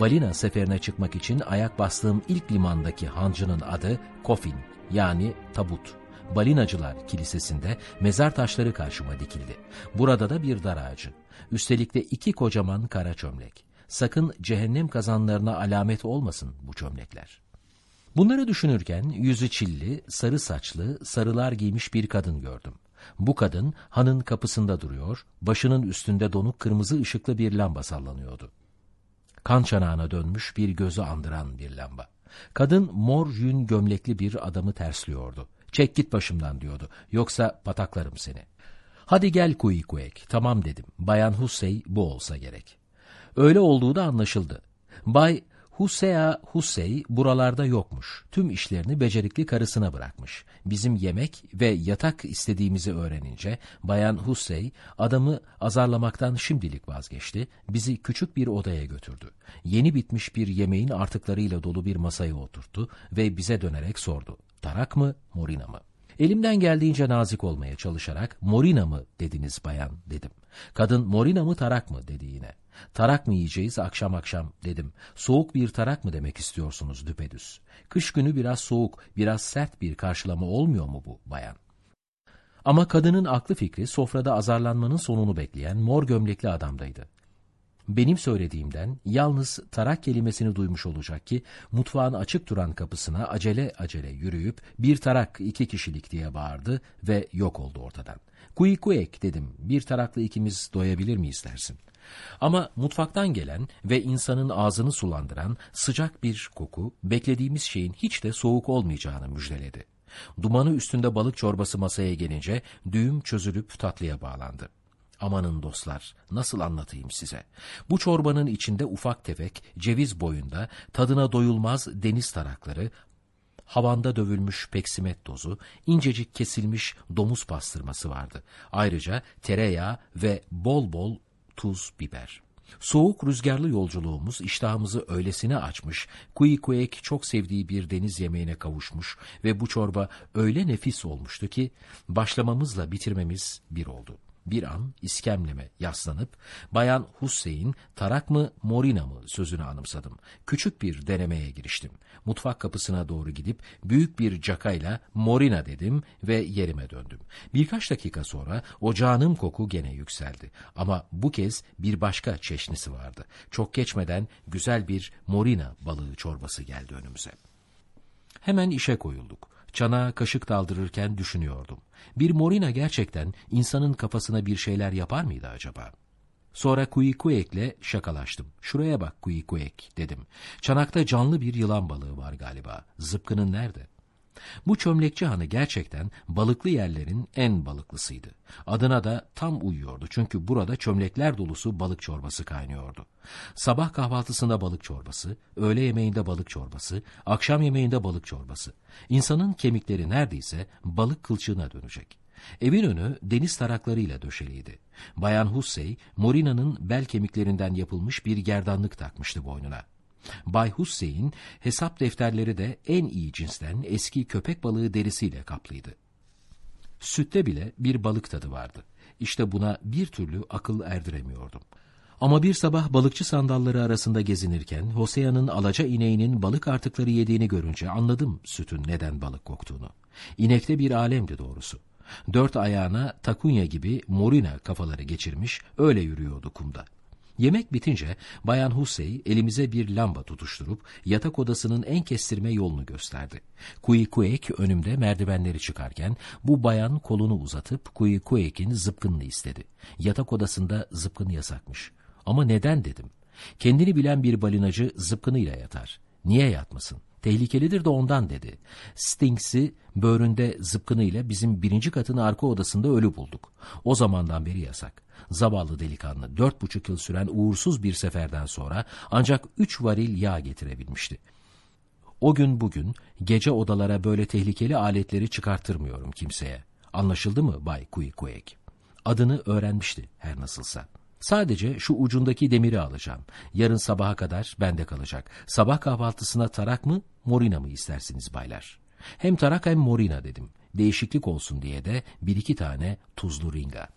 balina seferine çıkmak için ayak bastığım ilk limandaki hancının adı Kofin yani tabut. Balinacılar Kilisesi'nde mezar taşları karşıma dikildi. Burada da bir dar ağacı. Üstelik de iki kocaman kara çömlek. Sakın cehennem kazanlarına alamet olmasın bu çömlekler. Bunları düşünürken yüzü çilli, sarı saçlı, sarılar giymiş bir kadın gördüm. Bu kadın hanın kapısında duruyor, başının üstünde donuk kırmızı ışıklı bir lamba sallanıyordu. Kan çanağına dönmüş bir gözü andıran bir lamba. Kadın mor yün gömlekli bir adamı tersliyordu. Çek git başımdan diyordu. Yoksa pataklarım seni. Hadi gel Kuyikuek. Tamam dedim. Bayan Hussey bu olsa gerek. Öyle olduğu da anlaşıldı. Bay Husea Hussey buralarda yokmuş. Tüm işlerini becerikli karısına bırakmış. Bizim yemek ve yatak istediğimizi öğrenince Bayan Hussey adamı azarlamaktan şimdilik vazgeçti. Bizi küçük bir odaya götürdü. Yeni bitmiş bir yemeğin artıklarıyla dolu bir masaya oturttu ve bize dönerek sordu. Tarak mı, Morina mı? Elimden geldiğince nazik olmaya çalışarak Morina mı dediniz bayan dedim. Kadın Morina mı tarak mı dedi. Tarak mı yiyeceğiz akşam akşam dedim. Soğuk bir tarak mı demek istiyorsunuz düpedüz? Kış günü biraz soğuk, biraz sert bir karşılama olmuyor mu bu bayan? Ama kadının aklı fikri sofrada azarlanmanın sonunu bekleyen mor gömlekli adamdaydı. Benim söylediğimden yalnız tarak kelimesini duymuş olacak ki mutfağın açık duran kapısına acele acele yürüyüp bir tarak iki kişilik diye bağırdı ve yok oldu ortadan. Kuyikuek dedim bir tarakla ikimiz doyabilir miyiz dersin. Ama mutfaktan gelen ve insanın ağzını sulandıran sıcak bir koku beklediğimiz şeyin hiç de soğuk olmayacağını müjdeledi. Dumanı üstünde balık çorbası masaya gelince düğüm çözülüp tatlıya bağlandı. Amanın dostlar, nasıl anlatayım size? Bu çorbanın içinde ufak tefek, ceviz boyunda, tadına doyulmaz deniz tarakları, havanda dövülmüş peksimet tozu, incecik kesilmiş domuz pastırması vardı. Ayrıca tereyağı ve bol bol tuz, biber. Soğuk rüzgarlı yolculuğumuz iştahımızı öylesine açmış, Kuyikuek çok sevdiği bir deniz yemeğine kavuşmuş ve bu çorba öyle nefis olmuştu ki başlamamızla bitirmemiz bir oldu. Bir an iskemleme yaslanıp Bayan Hussein tarak mı morina mı sözünü anımsadım. Küçük bir denemeye giriştim. Mutfak kapısına doğru gidip büyük bir cakayla morina dedim ve yerime döndüm. Birkaç dakika sonra ocağının koku gene yükseldi. Ama bu kez bir başka çeşnisi vardı. Çok geçmeden güzel bir morina balığı çorbası geldi önümüze. Hemen işe koyulduk. Çana kaşık daldırırken düşünüyordum. Bir morina gerçekten insanın kafasına bir şeyler yapar mıydı acaba? Sonra Kuyikuek'le şakalaştım. Şuraya bak Kuyikuek dedim. Çanakta canlı bir yılan balığı var galiba. Zıpkının nerede? Bu çömlekçi hanı gerçekten balıklı yerlerin en balıklısıydı. Adına da tam uyuyordu çünkü burada çömlekler dolusu balık çorbası kaynıyordu. Sabah kahvaltısında balık çorbası, öğle yemeğinde balık çorbası, akşam yemeğinde balık çorbası. İnsanın kemikleri neredeyse balık kılçığına dönecek. Evin önü deniz taraklarıyla döşeliydi. Bayan Hussey, Morina'nın bel kemiklerinden yapılmış bir gerdanlık takmıştı boynuna. Bay Hussein hesap defterleri de en iyi cinsten eski köpek balığı derisiyle kaplıydı. Sütte bile bir balık tadı vardı. İşte buna bir türlü akıl erdiremiyordum. Ama bir sabah balıkçı sandalları arasında gezinirken Hosea'nın alaca ineğinin balık artıkları yediğini görünce anladım sütün neden balık koktuğunu. İnekte bir alemdi doğrusu. Dört ayağına takunya gibi morina kafaları geçirmiş öyle yürüyordu kumda. Yemek bitince Bayan Hussey elimize bir lamba tutuşturup yatak odasının en kestirme yolunu gösterdi. Kuyikuek önümde merdivenleri çıkarken bu bayan kolunu uzatıp Kuyikuek'in zıpkınını istedi. Yatak odasında zıpkın yasakmış. Ama neden dedim. Kendini bilen bir balinacı zıpkınıyla yatar. Niye yatmasın? Tehlikelidir de ondan dedi. Stings'i böğründe zıpkınıyla bizim birinci katın arka odasında ölü bulduk. O zamandan beri yasak. Zavallı delikanlı dört buçuk yıl süren uğursuz bir seferden sonra ancak üç varil yağ getirebilmişti. O gün bugün gece odalara böyle tehlikeli aletleri çıkartırmıyorum kimseye. Anlaşıldı mı Bay Kuyikuek? Adını öğrenmişti her nasılsa. Sadece şu ucundaki demiri alacağım. Yarın sabaha kadar bende kalacak. Sabah kahvaltısına tarak mı, morina mı istersiniz baylar? Hem tarak hem morina dedim. Değişiklik olsun diye de bir iki tane tuzlu ringa.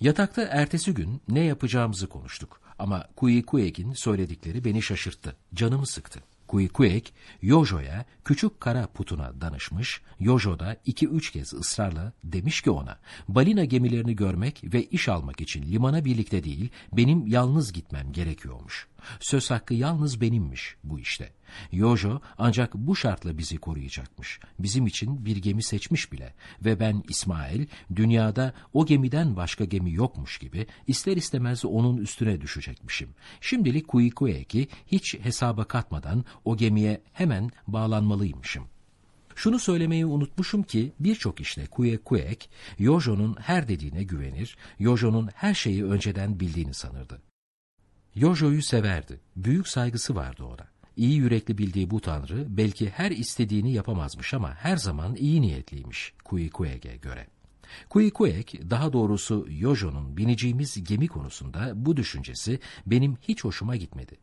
Yatakta ertesi gün ne yapacağımızı konuştuk. Ama Kuikuek'in söyledikleri beni şaşırttı, canımı sıktı. Kuikuek, Yojo'ya küçük kara putuna danışmış, Yojo da iki üç kez ısrarla demiş ki ona, balina gemilerini görmek ve iş almak için limana birlikte değil, benim yalnız gitmem gerekiyormuş. Söz hakkı yalnız benimmiş bu işte. Yojo ancak bu şartla bizi koruyacakmış. Bizim için bir gemi seçmiş bile ve ben İsmail dünyada o gemiden başka gemi yokmuş gibi ister istemez onun üstüne düşecekmişim. Şimdilik Kuikuek'i hiç hesaba katmadan o gemiye hemen bağlanmalıymışım. Şunu söylemeyi unutmuşum ki birçok işte Kuekuek, Yojo'nun her dediğine güvenir, Yojo'nun her şeyi önceden bildiğini sanırdı. Yojo'yu severdi, büyük saygısı vardı ona. İyi yürekli bildiği bu tanrı belki her istediğini yapamazmış ama her zaman iyi niyetliymiş Kuikuek'e göre. Kuikuek, daha doğrusu Yojo'nun bineceğimiz gemi konusunda bu düşüncesi benim hiç hoşuma gitmedi.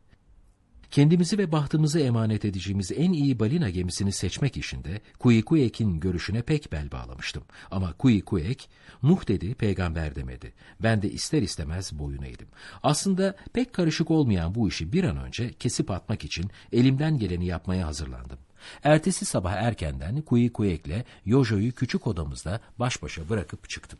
Kendimizi ve bahtımızı emanet edeceğimiz en iyi balina gemisini seçmek işinde Kuikuek'in görüşüne pek bel bağlamıştım. Ama Kuikuek, Nuh dedi, peygamber demedi. Ben de ister istemez boyun eğdim. Aslında pek karışık olmayan bu işi bir an önce kesip atmak için elimden geleni yapmaya hazırlandım. Ertesi sabah erkenden Kuikuek'le Yojo'yu küçük odamızda baş başa bırakıp çıktım.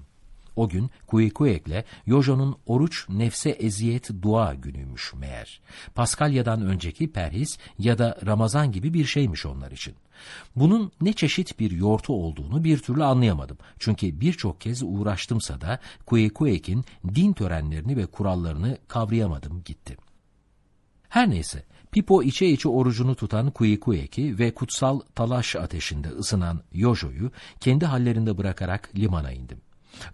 O gün Kuikuek'le Yojo'nun oruç nefse eziyet dua günüymüş meğer. Paskalya'dan önceki perhis ya da Ramazan gibi bir şeymiş onlar için. Bunun ne çeşit bir yortu olduğunu bir türlü anlayamadım. Çünkü birçok kez uğraştımsa da Kuikuek'in din törenlerini ve kurallarını kavrayamadım gitti. Her neyse, Pipo içe içe orucunu tutan Kuikuek'i ve kutsal talaş ateşinde ısınan Yojo'yu kendi hallerinde bırakarak limana indim.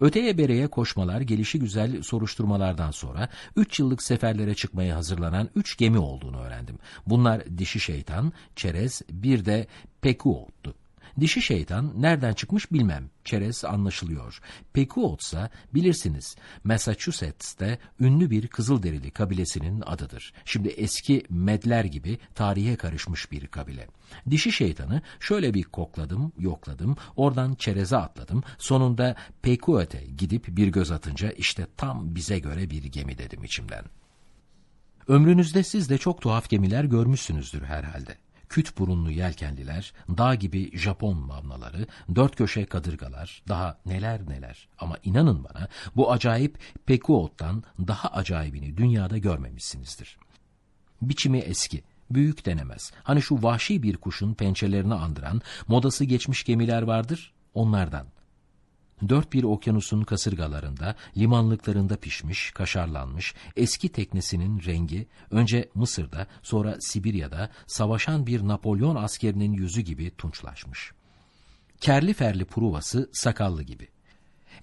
Öteye bereye koşmalar, gelişi güzel soruşturmalardan sonra üç yıllık seferlere çıkmaya hazırlanan üç gemi olduğunu öğrendim. Bunlar dişi şeytan, çerez, bir de Pekuot'tu. Dişi şeytan nereden çıkmış bilmem. Çerez anlaşılıyor. Pekuot ise bilirsiniz Massachusetts'te ünlü bir Kızılderili kabilesinin adıdır. Şimdi eski Medler gibi tarihe karışmış bir kabile. Dişi şeytanı şöyle bir kokladım, yokladım, oradan çereze atladım. Sonunda Pekuot'e gidip bir göz atınca işte tam bize göre bir gemi dedim içimden. Ömrünüzde siz de çok tuhaf gemiler görmüşsünüzdür herhalde küt burunlu yelkenliler, dağ gibi Japon mavnaları, dört köşe kadırgalar, daha neler neler. Ama inanın bana bu acayip Pekuot'tan daha acayibini dünyada görmemişsinizdir. Biçimi eski, büyük denemez. Hani şu vahşi bir kuşun pençelerini andıran, modası geçmiş gemiler vardır, onlardan. Dört bir okyanusun kasırgalarında, limanlıklarında pişmiş, kaşarlanmış, eski teknesinin rengi, önce Mısır'da, sonra Sibirya'da savaşan bir Napolyon askerinin yüzü gibi tunçlaşmış. Kerli ferli pruvası sakallı gibi.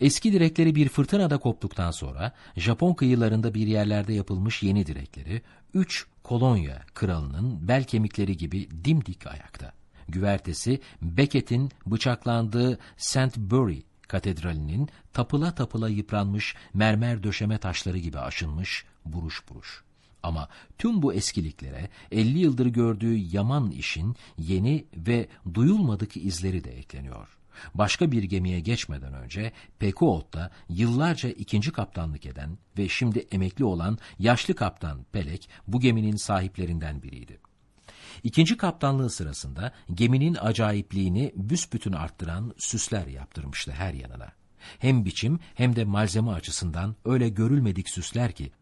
Eski direkleri bir fırtınada koptuktan sonra, Japon kıyılarında bir yerlerde yapılmış yeni direkleri, üç kolonya kralının bel kemikleri gibi dimdik ayakta. Güvertesi, Beckett'in bıçaklandığı St. Bury katedralinin tapıla tapıla yıpranmış mermer döşeme taşları gibi aşınmış buruş buruş. Ama tüm bu eskiliklere 50 yıldır gördüğü yaman işin yeni ve duyulmadık izleri de ekleniyor. Başka bir gemiye geçmeden önce Pekuot'ta yıllarca ikinci kaptanlık eden ve şimdi emekli olan yaşlı kaptan Pelek bu geminin sahiplerinden biriydi. İkinci kaptanlığı sırasında geminin acayipliğini büsbütün arttıran süsler yaptırmıştı her yanına. Hem biçim hem de malzeme açısından öyle görülmedik süsler ki,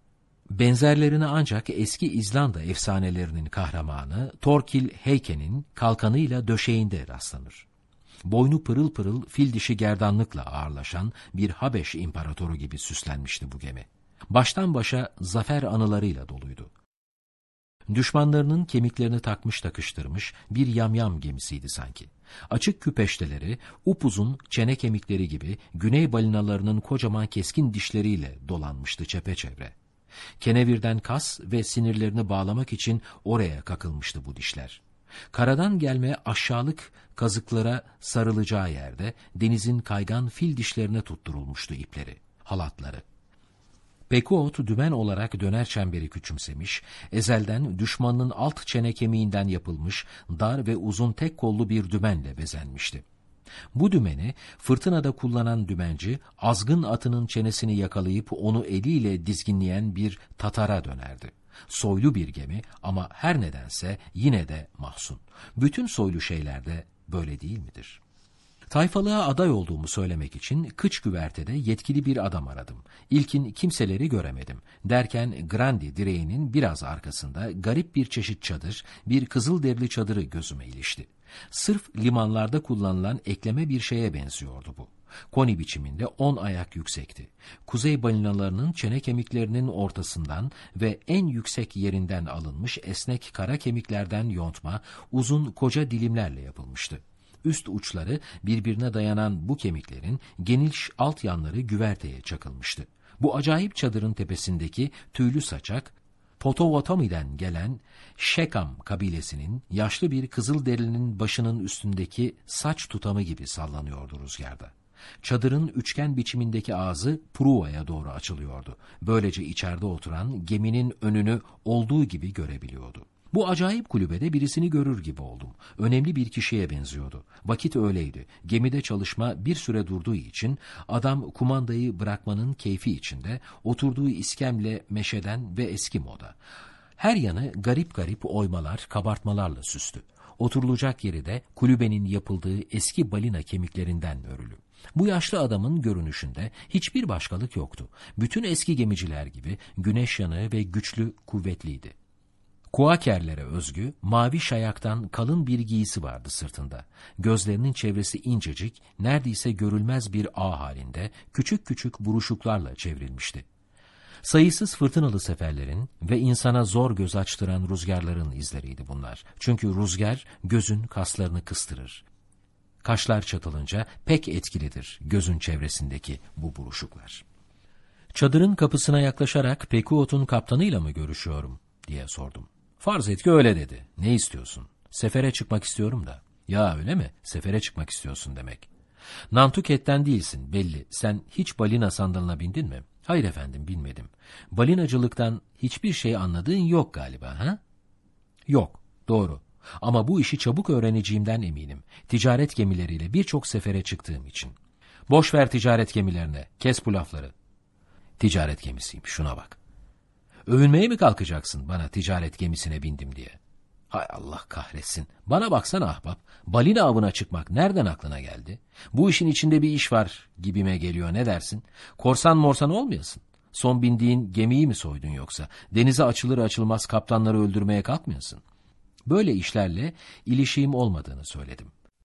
benzerlerini ancak eski İzlanda efsanelerinin kahramanı Torkil Heyken'in kalkanıyla döşeğinde rastlanır. Boynu pırıl pırıl fil dişi gerdanlıkla ağırlaşan bir Habeş imparatoru gibi süslenmişti bu gemi. Baştan başa zafer anılarıyla doluydu. Düşmanlarının kemiklerini takmış takıştırmış bir yamyam gemisiydi sanki. Açık küpeşteleri, upuzun çene kemikleri gibi güney balinalarının kocaman keskin dişleriyle dolanmıştı çepeçevre. Kenevirden kas ve sinirlerini bağlamak için oraya kakılmıştı bu dişler. Karadan gelme aşağılık kazıklara sarılacağı yerde denizin kaygan fil dişlerine tutturulmuştu ipleri, halatları. Pekuot dümen olarak döner çemberi küçümsemiş, ezelden düşmanın alt çene kemiğinden yapılmış dar ve uzun tek kollu bir dümenle bezenmişti. Bu dümeni fırtınada kullanan dümenci azgın atının çenesini yakalayıp onu eliyle dizginleyen bir Tatara dönerdi. Soylu bir gemi ama her nedense yine de mahzun. Bütün soylu şeylerde böyle değil midir? Tayfalığa aday olduğumu söylemek için kıç güvertede yetkili bir adam aradım. İlkin kimseleri göremedim. Derken Grandi direğinin biraz arkasında garip bir çeşit çadır, bir kızıl derili çadırı gözüme ilişti. Sırf limanlarda kullanılan ekleme bir şeye benziyordu bu. Koni biçiminde on ayak yüksekti. Kuzey balinalarının çene kemiklerinin ortasından ve en yüksek yerinden alınmış esnek kara kemiklerden yontma uzun koca dilimlerle yapılmıştı. Üst uçları birbirine dayanan bu kemiklerin geniş alt yanları güverteye çakılmıştı. Bu acayip çadırın tepesindeki tüylü saçak, Potawatomi'den gelen Şekam kabilesinin yaşlı bir kızıl derinin başının üstündeki saç tutamı gibi sallanıyordu rüzgarda. Çadırın üçgen biçimindeki ağzı Pruva'ya doğru açılıyordu. Böylece içeride oturan geminin önünü olduğu gibi görebiliyordu. Bu acayip kulübede birisini görür gibi oldum. Önemli bir kişiye benziyordu. Vakit öyleydi. Gemide çalışma bir süre durduğu için adam kumandayı bırakmanın keyfi içinde oturduğu iskemle meşeden ve eski moda. Her yanı garip garip oymalar, kabartmalarla süslü. Oturulacak yeri de kulübenin yapıldığı eski balina kemiklerinden örülü. Bu yaşlı adamın görünüşünde hiçbir başkalık yoktu. Bütün eski gemiciler gibi güneş yanığı ve güçlü, kuvvetliydi. Kuakerlere özgü, mavi şayaktan kalın bir giysi vardı sırtında. Gözlerinin çevresi incecik, neredeyse görülmez bir ağ halinde, küçük küçük buruşuklarla çevrilmişti. Sayısız fırtınalı seferlerin ve insana zor göz açtıran rüzgarların izleriydi bunlar. Çünkü rüzgar gözün kaslarını kıstırır. Kaşlar çatılınca pek etkilidir gözün çevresindeki bu buruşuklar. Çadırın kapısına yaklaşarak Pekuot'un kaptanıyla mı görüşüyorum diye sordum. Farz et ki öyle dedi. Ne istiyorsun? Sefere çıkmak istiyorum da. Ya öyle mi? Sefere çıkmak istiyorsun demek. Nantuket'ten değilsin belli. Sen hiç balina sandalına bindin mi? Hayır efendim binmedim. Balinacılıktan hiçbir şey anladığın yok galiba ha? Yok, doğru. Ama bu işi çabuk öğreneceğimden eminim. Ticaret gemileriyle birçok sefere çıktığım için. Boş ver ticaret gemilerine, kes bu lafları. Ticaret gemisiyim, şuna bak. Övünmeye mi kalkacaksın bana ticaret gemisine bindim diye? Hay Allah kahretsin. Bana baksana ahbap. Balina avına çıkmak nereden aklına geldi? Bu işin içinde bir iş var gibime geliyor ne dersin? Korsan morsan olmayasın. Son bindiğin gemiyi mi soydun yoksa? Denize açılır açılmaz kaptanları öldürmeye kalkmıyorsun. Böyle işlerle ilişiğim olmadığını söyledim.